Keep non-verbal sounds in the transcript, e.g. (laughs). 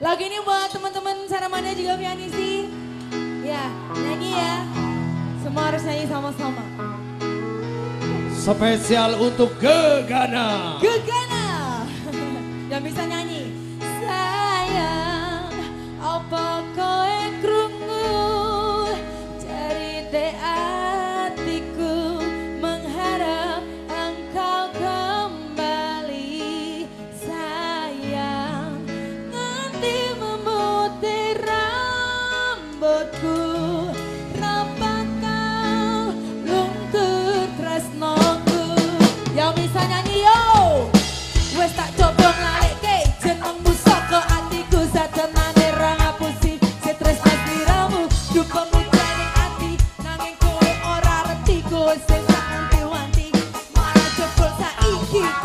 Lagu ini buat teman-teman Saramania juga pianisi. Ya, nyanyi ya. Semua harus nyanyi sama-sama. Spesial untuk Gegana. Gegana. (laughs) Yang bisa nyanyi. Sayang, apa kowe here.